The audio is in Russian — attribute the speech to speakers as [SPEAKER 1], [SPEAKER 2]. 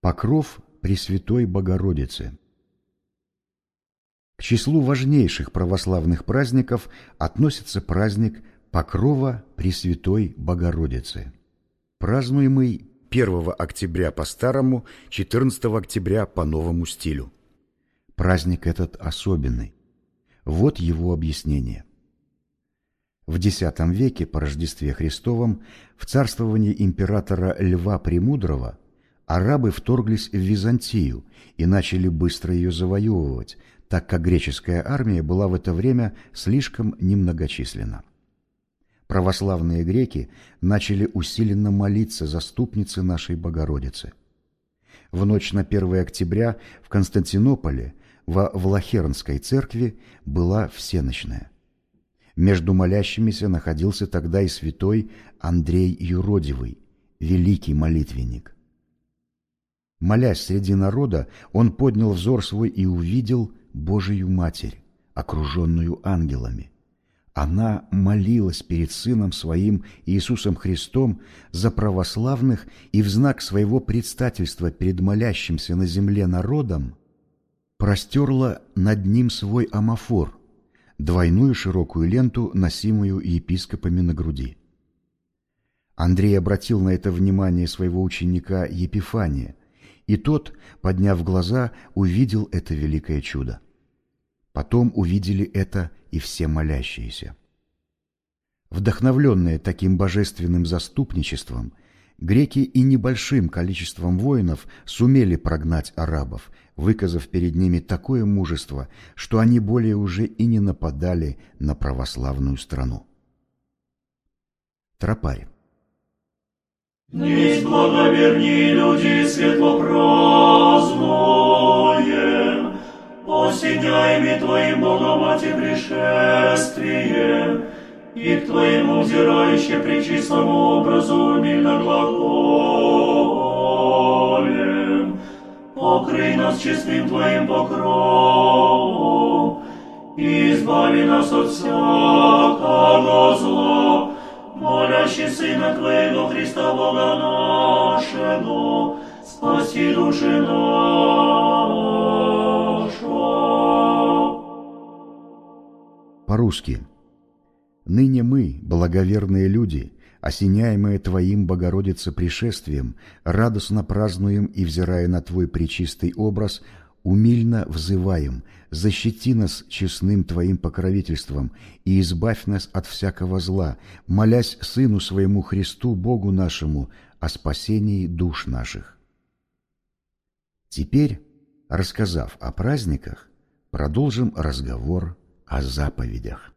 [SPEAKER 1] Покров Пресвятой Богородицы К числу важнейших православных праздников относится праздник Покрова Пресвятой Богородицы, празднуемый 1 октября по старому, 14 октября по новому стилю. Праздник этот особенный. Вот его объяснение. В X веке по Рождестве Христовом в царствовании императора Льва Премудрого арабы вторглись в Византию и начали быстро ее завоевывать, так как греческая армия была в это время слишком немногочисленна. Православные греки начали усиленно молиться заступнице нашей Богородицы. В ночь на 1 октября в Константинополе во Влахернской церкви была всеночная. Между молящимися находился тогда и святой Андрей Юродивый, великий молитвенник. Молясь среди народа, он поднял взор свой и увидел Божию Матерь, окруженную ангелами. Она молилась перед Сыном Своим Иисусом Христом за православных и в знак своего предстательства перед молящимся на земле народом простерла над ним свой амофор, двойную широкую ленту, носимую епископами на груди. Андрей обратил на это внимание своего ученика Епифания, и тот, подняв глаза, увидел это великое чудо. Потом увидели это и все молящиеся. Вдохновленные таким божественным заступничеством, греки и небольшим количеством воинов сумели прогнать арабов, выказав перед ними такое мужество, что они более уже и не нападали на православную страну. Тропарь
[SPEAKER 2] Низ благоверни люди светло празднуем, Осеняйми Твоим Богомати пришествием, И к Твоему взирающе причислому образу умильно глаголем. Покрый нас честным Твоим покровом, Избави нас от всякого зла, молящий Сына Твоего Христа Бога нашего, спаси души наша.
[SPEAKER 1] По-русски. Ныне мы, благоверные люди, осеняемые Твоим, Богородице, пришествием, радостно празднуем и, взирая на Твой пречистый образ, умильно взываем, защити нас честным Твоим покровительством и избавь нас от всякого зла, молясь Сыну Своему Христу, Богу нашему, о спасении душ наших. Теперь, рассказав о праздниках, продолжим разговор о заповедях.